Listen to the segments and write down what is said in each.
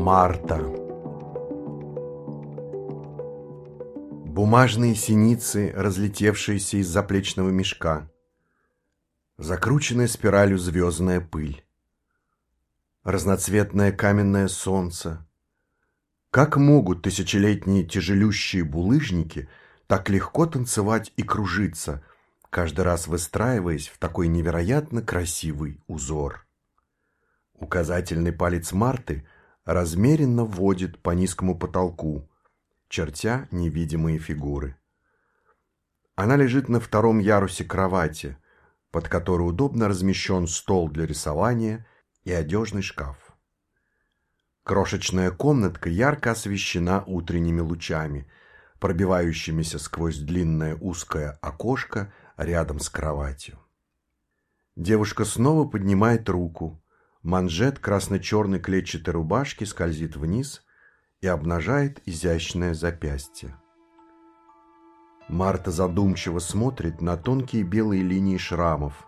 Марта Бумажные синицы, разлетевшиеся из заплечного мешка. Закрученная спиралью звездная пыль. Разноцветное каменное солнце. Как могут тысячелетние тяжелющие булыжники так легко танцевать и кружиться, каждый раз выстраиваясь в такой невероятно красивый узор? Указательный палец Марты размеренно водит по низкому потолку, чертя невидимые фигуры. Она лежит на втором ярусе кровати, под которой удобно размещен стол для рисования и одежный шкаф. Крошечная комнатка ярко освещена утренними лучами, пробивающимися сквозь длинное узкое окошко рядом с кроватью. Девушка снова поднимает руку, манжет красно-черной клетчатой рубашки скользит вниз и обнажает изящное запястье. Марта задумчиво смотрит на тонкие белые линии шрамов,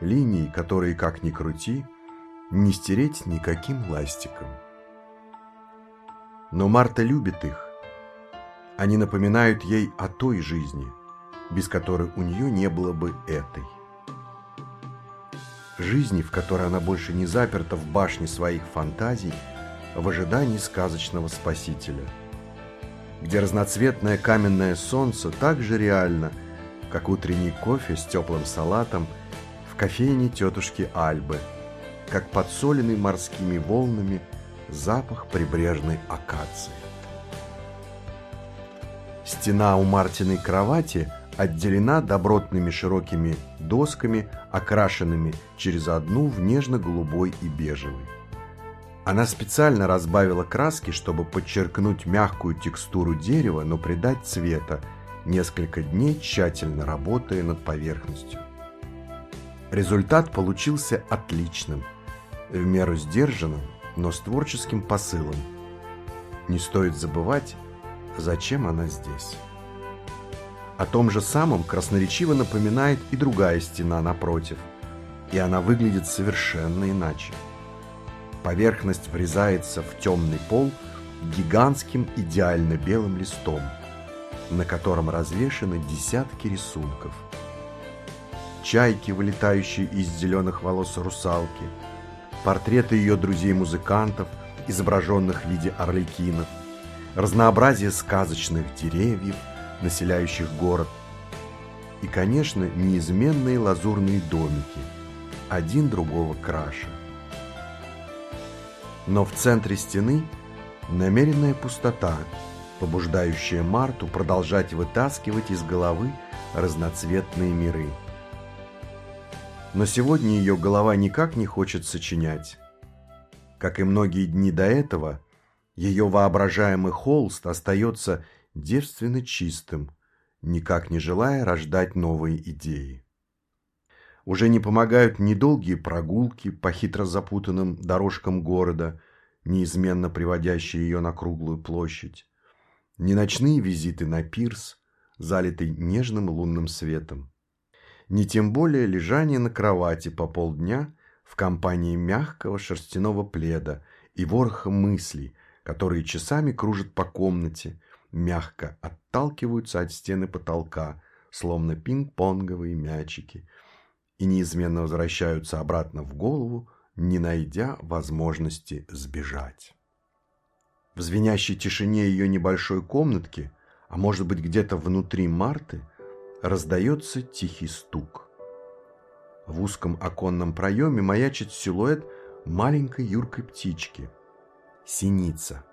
линии, которые, как ни крути, не стереть никаким ластиком. Но Марта любит их. Они напоминают ей о той жизни, без которой у нее не было бы этой. Жизни, в которой она больше не заперта в башне своих фантазий, в ожидании сказочного спасителя, где разноцветное каменное солнце так же реально, как утренний кофе с теплым салатом в кофейне тетушки Альбы, как подсоленный морскими волнами запах прибрежной акации. Стена у Мартиной кровати отделена добротными широкими досками, окрашенными через одну в нежно-голубой и бежевый. Она специально разбавила краски, чтобы подчеркнуть мягкую текстуру дерева, но придать цвета, несколько дней тщательно работая над поверхностью. Результат получился отличным, в меру сдержанным, но с творческим посылом. Не стоит забывать, зачем она здесь. О том же самом красноречиво напоминает и другая стена напротив, и она выглядит совершенно иначе. Поверхность врезается в темный пол гигантским идеально белым листом, на котором развешаны десятки рисунков. Чайки, вылетающие из зеленых волос русалки, портреты ее друзей-музыкантов, изображенных в виде орликинов, разнообразие сказочных деревьев, населяющих город, и, конечно, неизменные лазурные домики, один другого краше но в центре стены намеренная пустота, побуждающая Марту продолжать вытаскивать из головы разноцветные миры. Но сегодня ее голова никак не хочет сочинять. Как и многие дни до этого, ее воображаемый холст остается девственно чистым, никак не желая рождать новые идеи. Уже не помогают ни долгие прогулки по хитро запутанным дорожкам города, неизменно приводящие ее на круглую площадь, ни ночные визиты на пирс, залитый нежным лунным светом, ни тем более лежание на кровати по полдня в компании мягкого шерстяного пледа и вороха мыслей, которые часами кружат по комнате, мягко отталкиваются от стены потолка, словно пинг-понговые мячики – и неизменно возвращаются обратно в голову, не найдя возможности сбежать. В звенящей тишине ее небольшой комнатки, а может быть где-то внутри Марты, раздается тихий стук. В узком оконном проеме маячит силуэт маленькой юркой птички. Синица.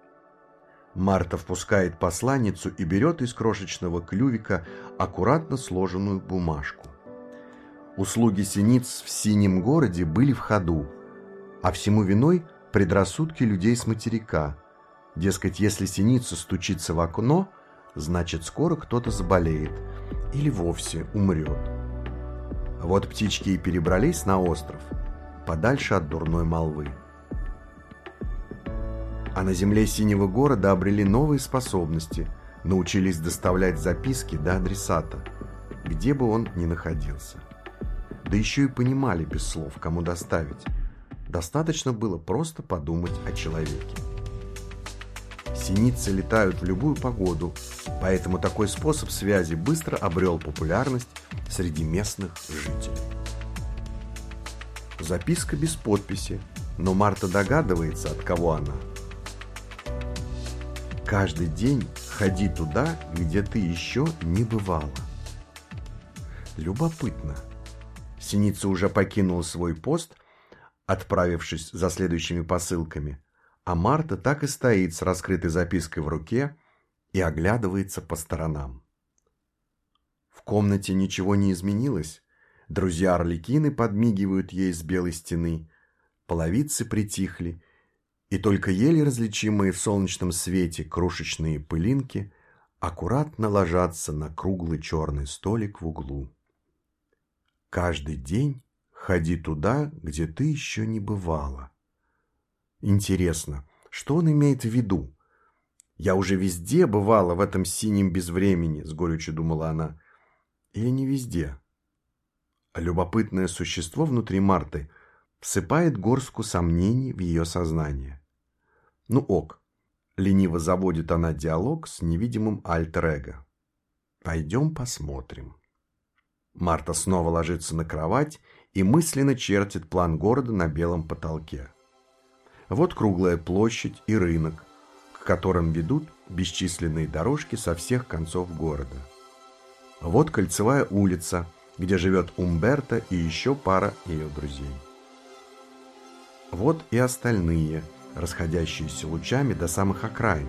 Марта впускает посланницу и берет из крошечного клювика аккуратно сложенную бумажку. Услуги синиц в синем городе были в ходу, а всему виной предрассудки людей с материка. Дескать, если синица стучится в окно, значит скоро кто-то заболеет или вовсе умрет. Вот птички и перебрались на остров, подальше от дурной молвы. А на земле синего города обрели новые способности, научились доставлять записки до адресата, где бы он ни находился да еще и понимали без слов, кому доставить. Достаточно было просто подумать о человеке. Синицы летают в любую погоду, поэтому такой способ связи быстро обрел популярность среди местных жителей. Записка без подписи, но Марта догадывается, от кого она. Каждый день ходи туда, где ты еще не бывала. Любопытно. Синица уже покинула свой пост, отправившись за следующими посылками, а Марта так и стоит с раскрытой запиской в руке и оглядывается по сторонам. В комнате ничего не изменилось. Друзья Орликины подмигивают ей с белой стены, половицы притихли, и только еле различимые в солнечном свете крошечные пылинки аккуратно ложатся на круглый черный столик в углу. Каждый день ходи туда, где ты еще не бывала. Интересно, что он имеет в виду? Я уже везде бывала в этом синем безвремени, с горечью думала она. Или не везде? Любопытное существо внутри Марты всыпает горстку сомнений в ее сознание. Ну ок, лениво заводит она диалог с невидимым альтер-эго. Пойдем посмотрим. Марта снова ложится на кровать и мысленно чертит план города на белом потолке. Вот круглая площадь и рынок, к которым ведут бесчисленные дорожки со всех концов города. Вот кольцевая улица, где живет Умберта и еще пара ее друзей. Вот и остальные, расходящиеся лучами до самых окраин.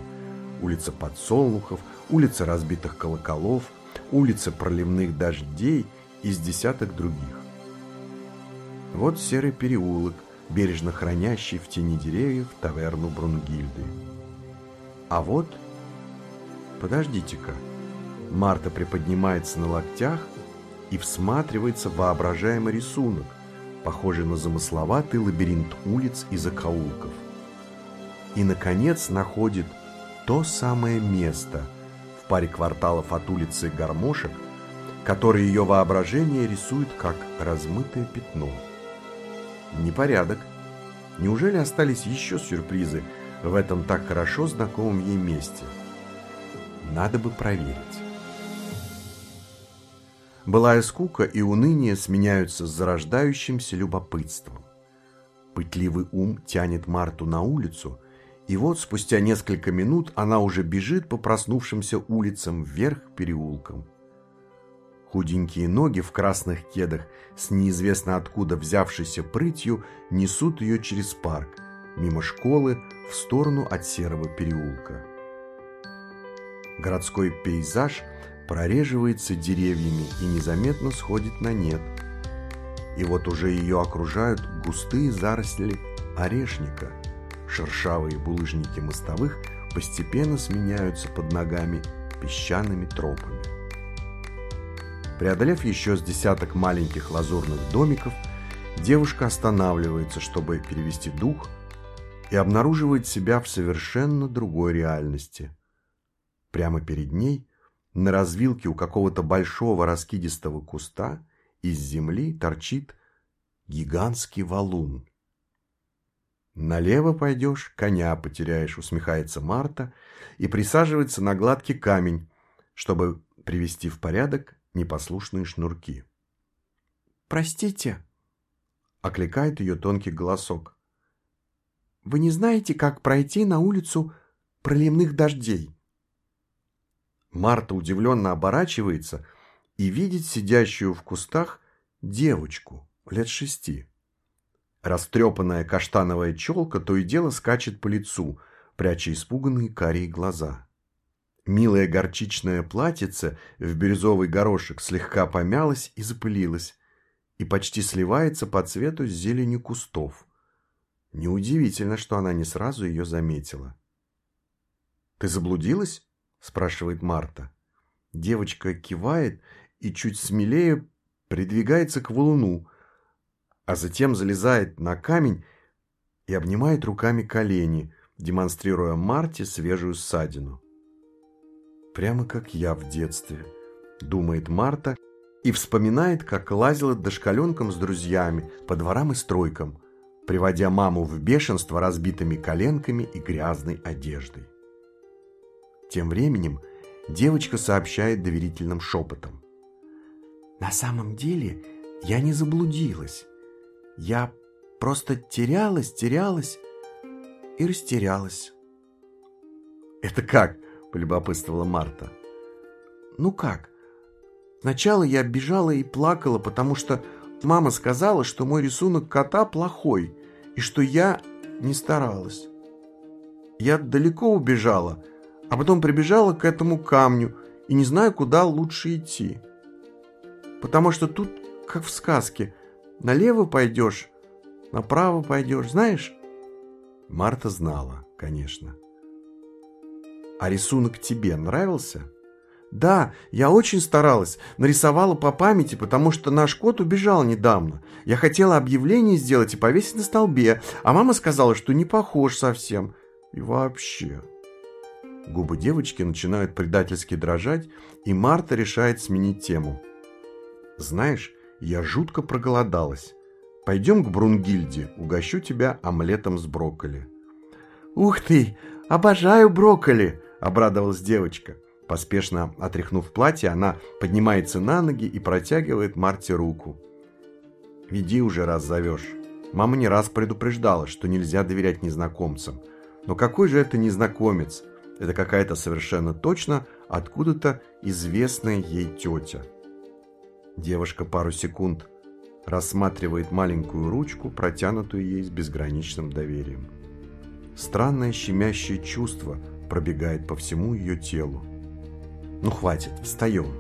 Улица подсолнухов, улица разбитых колоколов, улица проливных дождей – из десяток других. Вот серый переулок, бережно хранящий в тени деревьев таверну Брунгильды. А вот... Подождите-ка. Марта приподнимается на локтях и всматривается в воображаемый рисунок, похожий на замысловатый лабиринт улиц и закоулков. И, наконец, находит то самое место в паре кварталов от улицы Гармошек, который ее воображение рисует как размытое пятно. Непорядок. Неужели остались еще сюрпризы в этом так хорошо знакомом ей месте? Надо бы проверить. Былая скука и уныние сменяются зарождающимся любопытством. Пытливый ум тянет Марту на улицу, и вот спустя несколько минут она уже бежит по проснувшимся улицам вверх переулкам. Худенькие ноги в красных кедах с неизвестно откуда взявшейся прытью несут ее через парк, мимо школы, в сторону от серого переулка. Городской пейзаж прореживается деревьями и незаметно сходит на нет. И вот уже ее окружают густые заросли орешника. Шершавые булыжники мостовых постепенно сменяются под ногами песчаными тропами. Преодолев еще с десяток маленьких лазурных домиков, девушка останавливается, чтобы перевести дух, и обнаруживает себя в совершенно другой реальности. Прямо перед ней, на развилке у какого-то большого раскидистого куста, из земли торчит гигантский валун. «Налево пойдешь, коня потеряешь», — усмехается Марта и присаживается на гладкий камень, чтобы привести в порядок непослушные шнурки. «Простите», — окликает ее тонкий голосок. «Вы не знаете, как пройти на улицу проливных дождей?» Марта удивленно оборачивается и видит сидящую в кустах девочку лет шести. Растрепанная каштановая челка то и дело скачет по лицу, пряча испуганные карие глаза. Милое горчичное платьице в бирюзовый горошек слегка помялось и запылилось, и почти сливается по цвету с зеленью кустов. Неудивительно, что она не сразу ее заметила. «Ты заблудилась?» – спрашивает Марта. Девочка кивает и чуть смелее придвигается к валуну, а затем залезает на камень и обнимает руками колени, демонстрируя Марте свежую ссадину. Прямо как я в детстве, думает Марта и вспоминает, как лазила дошкаленком с друзьями по дворам и стройкам, приводя маму в бешенство разбитыми коленками и грязной одеждой. Тем временем девочка сообщает доверительным шепотом. На самом деле я не заблудилась. Я просто терялась, терялась и растерялась. «Это как?» – полюбопытствовала Марта. «Ну как? Сначала я бежала и плакала, потому что мама сказала, что мой рисунок кота плохой и что я не старалась. Я далеко убежала, а потом прибежала к этому камню и не знаю, куда лучше идти. Потому что тут, как в сказке, налево пойдешь, направо пойдешь, знаешь?» Марта знала, конечно. «А рисунок тебе нравился?» «Да, я очень старалась, нарисовала по памяти, потому что наш кот убежал недавно. Я хотела объявление сделать и повесить на столбе, а мама сказала, что не похож совсем. И вообще...» Губы девочки начинают предательски дрожать, и Марта решает сменить тему. «Знаешь, я жутко проголодалась. Пойдем к Брунгильде, угощу тебя омлетом с брокколи». «Ух ты! Обожаю брокколи!» – обрадовалась девочка. Поспешно отряхнув платье, она поднимается на ноги и протягивает Марте руку. «Веди уже, раз зовешь. Мама не раз предупреждала, что нельзя доверять незнакомцам. Но какой же это незнакомец? Это какая-то совершенно точно откуда-то известная ей тетя». Девушка пару секунд рассматривает маленькую ручку, протянутую ей с безграничным доверием. Странное щемящее чувство пробегает по всему ее телу. Ну хватит, встаем.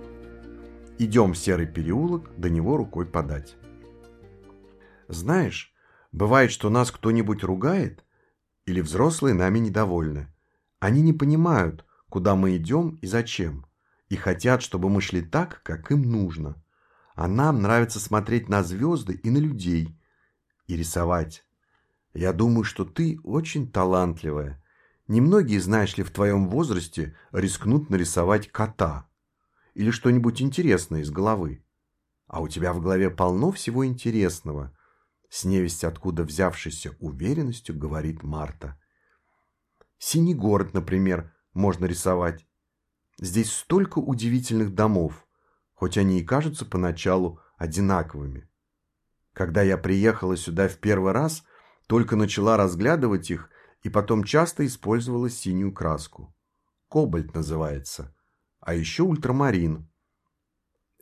Идем в серый переулок, до него рукой подать. Знаешь, бывает, что нас кто-нибудь ругает, или взрослые нами недовольны. Они не понимают, куда мы идем и зачем, и хотят, чтобы мы шли так, как им нужно. А нам нравится смотреть на звезды и на людей, и рисовать. Я думаю, что ты очень талантливая, Немногие, знаешь ли, в твоем возрасте рискнут нарисовать кота или что-нибудь интересное из головы. А у тебя в голове полно всего интересного. С невесть откуда взявшейся уверенностью говорит Марта. Синий город, например, можно рисовать. Здесь столько удивительных домов, хоть они и кажутся поначалу одинаковыми. Когда я приехала сюда в первый раз, только начала разглядывать их и потом часто использовала синюю краску. Кобальт называется. А еще ультрамарин.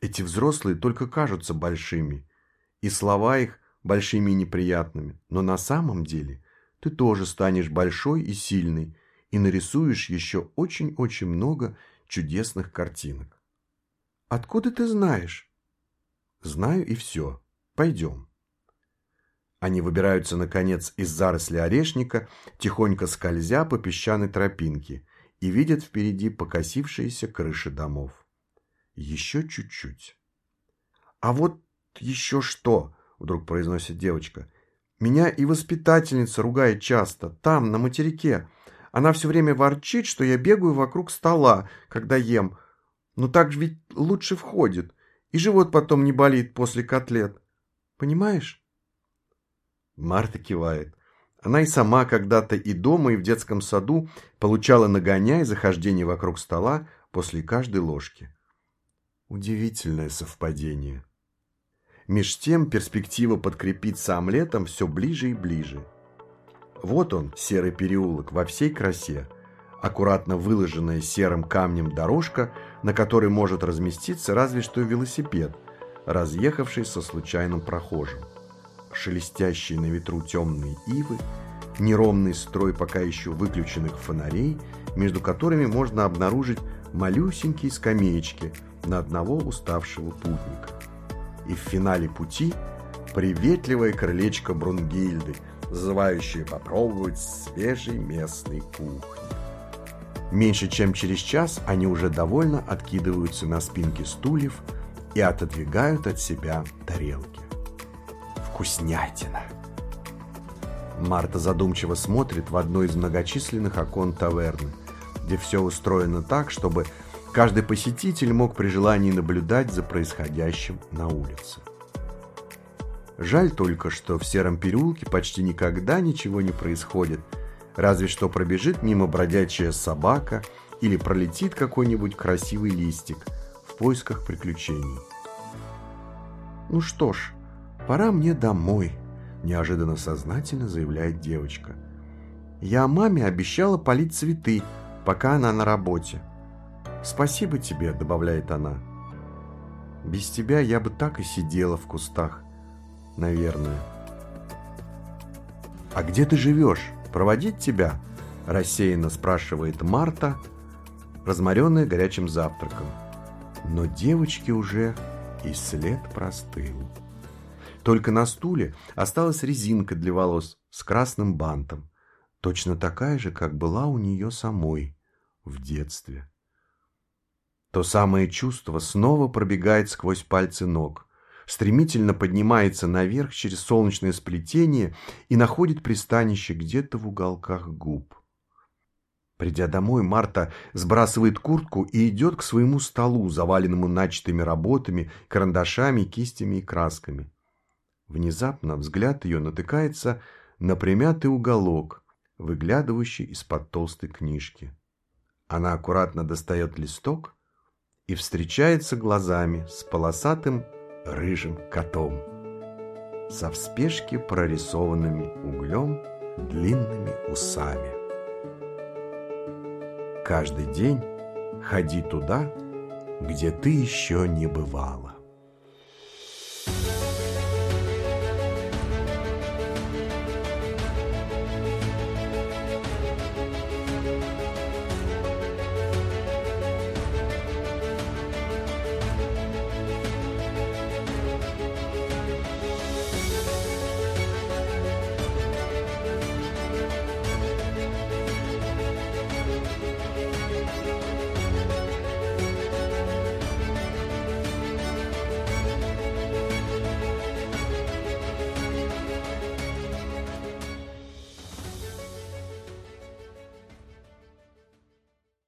Эти взрослые только кажутся большими, и слова их большими и неприятными, но на самом деле ты тоже станешь большой и сильный и нарисуешь еще очень-очень много чудесных картинок. Откуда ты знаешь? Знаю и все. Пойдем. Они выбираются, наконец, из заросли орешника, тихонько скользя по песчаной тропинке, и видят впереди покосившиеся крыши домов. Еще чуть-чуть. «А вот еще что!» — вдруг произносит девочка. «Меня и воспитательница ругает часто, там, на материке. Она все время ворчит, что я бегаю вокруг стола, когда ем. Но так же ведь лучше входит, и живот потом не болит после котлет. Понимаешь?» Марта кивает. Она и сама когда-то и дома, и в детском саду получала нагоняй за хождение вокруг стола после каждой ложки. Удивительное совпадение. Меж тем перспектива подкрепиться омлетом все ближе и ближе. Вот он, серый переулок, во всей красе. Аккуратно выложенная серым камнем дорожка, на которой может разместиться разве что велосипед, разъехавший со случайным прохожим шелестящие на ветру темные ивы, неровный строй пока еще выключенных фонарей, между которыми можно обнаружить малюсенькие скамеечки на одного уставшего путника. И в финале пути приветливое крылечко Брунгильды, зазывающее попробовать свежей местной кухни. Меньше чем через час они уже довольно откидываются на спинки стульев и отодвигают от себя тарелки вкуснятина. Марта задумчиво смотрит в одно из многочисленных окон таверны, где все устроено так, чтобы каждый посетитель мог при желании наблюдать за происходящим на улице. Жаль только, что в сером переулке почти никогда ничего не происходит, разве что пробежит мимо бродячая собака или пролетит какой-нибудь красивый листик в поисках приключений. «Ну что ж, пора мне домой», – неожиданно сознательно заявляет девочка. «Я маме обещала полить цветы, пока она на работе». «Спасибо тебе», – добавляет она. «Без тебя я бы так и сидела в кустах, наверное». «А где ты живешь? Проводить тебя?» – рассеянно спрашивает Марта, разморенная горячим завтраком. Но девочке уже и след простыл. Только на стуле осталась резинка для волос с красным бантом, точно такая же, как была у нее самой в детстве. То самое чувство снова пробегает сквозь пальцы ног, стремительно поднимается наверх через солнечное сплетение и находит пристанище где-то в уголках губ. Придя домой, Марта сбрасывает куртку и идет к своему столу, заваленному начатыми работами, карандашами, кистями и красками. Внезапно взгляд ее натыкается на примятый уголок, выглядывающий из-под толстой книжки. Она аккуратно достает листок и встречается глазами с полосатым рыжим котом, со в прорисованными углем длинными усами. Каждый день ходи туда, где ты еще не бывала.